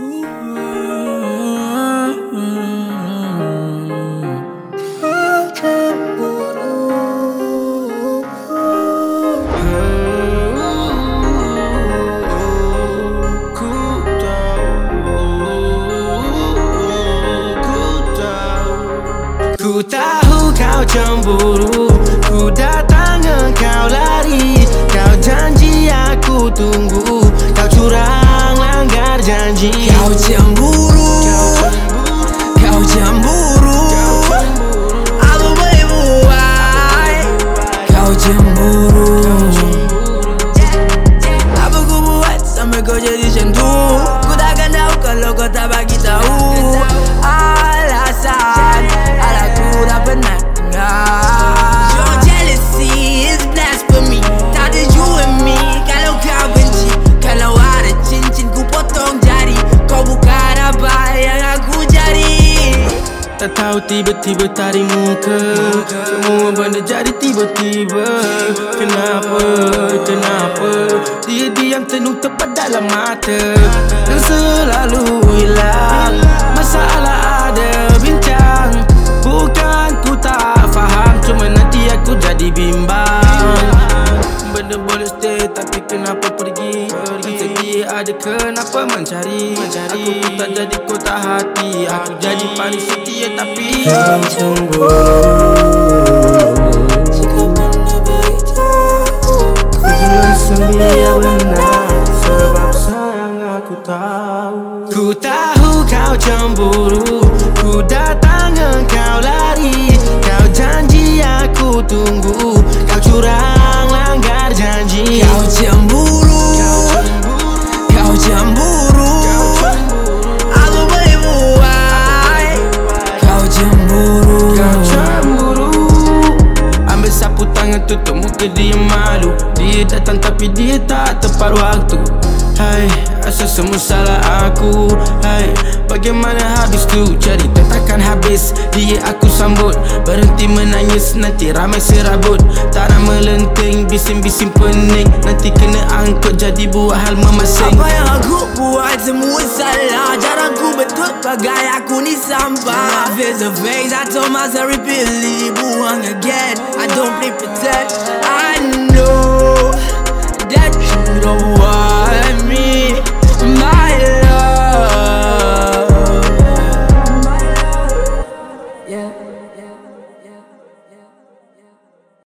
Ku tahu kau cemburu Ku datang engkau lari Kau janji Kau cemburu Apa ku buat sampai kau jadi Tahu tiba-tiba tarik muka. Semua benda jadi tiba-tiba. Kenapa, kenapa? Dia diam tenung tepat dalam mata. Dan selalu hilang. Masalah ada bincang. Bukan ku tak faham. Cuma nanti aku jadi bimbang. Benda boleh stay tapi kenapa pergi Ada kenapa mencari? Aku pun tak jadi kota hati. Aku jadi paling setia tapi Kau Tujuan cemburu. Aku boleh buat Kau cemburu. Kau cemburu. Ambil sapu tangan tutup muka dia malu. Dia datang tapi dia tak tepat waktu. Hai, asal semua salah aku. Hai, bagaimana habis tu? Cerita takkan habis. Dia aku sambut. Berhenti menangis Nanti ramai serabut. Tak nak melenting Bising-bising pening. Nanti kena angkut Jadi buat hal memasing. Apa yang aku buat semua salah. Caraku betul bagai aku ni sampah. Face to face I told myself repeatedly Buang again. I don't play pretend I